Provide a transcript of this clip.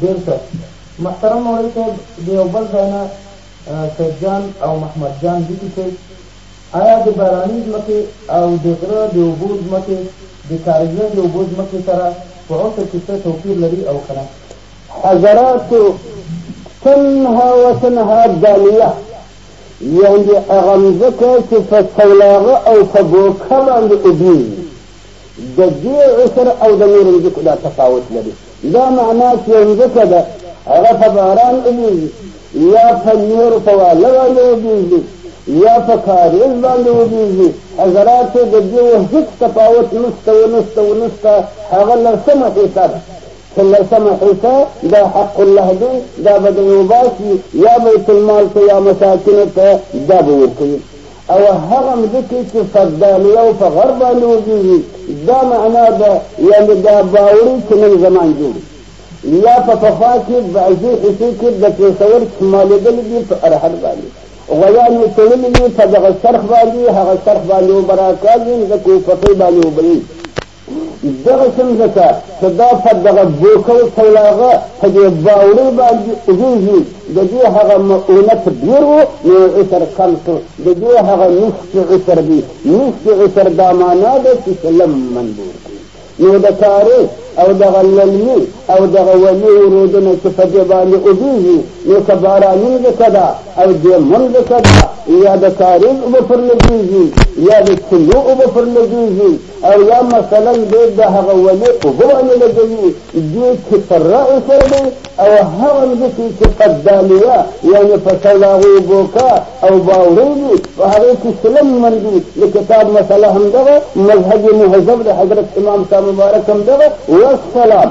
ډیر ښه محترم مولوی صاحب د یو بل ځای نه سید جان او محمد جان لیکی چی ایا د بارانی ځمکی او د غره د اوبو ځمکی د کاریزه د اوبو ځمکی سره په عشر کی څه توپیر لری او کنه. حضراتو تنها وتنها دالیه یعنی هغه مځکه چې په سولاغه او په بوکه باندې اوبیږي د دې عسر او د نورو مځکو دا تفاوت لري دا معنا چې یو مځکه ده هغه په باران وبېږي یا په نورو په واله باندې وبېږي یا په کاریز باندې وبېږي حضراتو د دې هېڅ تفاوت نشته ونشته ونشته هغه لسمه حصه ده چې لسمه حصه دا حق الله دی دا به د یو باسي یا بیت المال ته یا مساکینو ته دا به ورکوي او هغه مځکې چې فدانیه او په غرب باندې وږېږي دا معنا ده یعنې دا باوري چې نن زمان جوړ یا په پخوا کې بعضې حصې کې د پېښور شمالېدلې دي په ارحل باندې غویان یې تړلي دي په دغه څرخ باندې هغه څرخ باندې اوبه راکاږي مځکې پخې باندې اوبه دغه څنګه ته چې دا په دغه بوکل سولاغه په دې باوړې باندې اوږېږي د دې هغه مؤونت ډېر و نو عطر کم شو د دې هغه نسکې عطر دي نسکې عطر دا معنا ده چې سلم منبور کړي نو د تاریخ او دغه للمي او دغه ولي ورودنه چې په دې باندې اوږېږي نو که باراني ځکه ده او دې من ځکه ده یا د تاریخ اوبه پر لګېږي یا د چینو اوبه پر لګېږي او یا مثلا دی د هغه ولې په باندې لګوي دی چې په رأی سره دی او هغه ځکه چې په دالیه یعنې په سلاغو بوکا او باورۍ دي په هغې کې سلم من دي د کتاب مسله همدغه مذهب مهذب د حضرت امام صاحب مبارک همدغه والسلام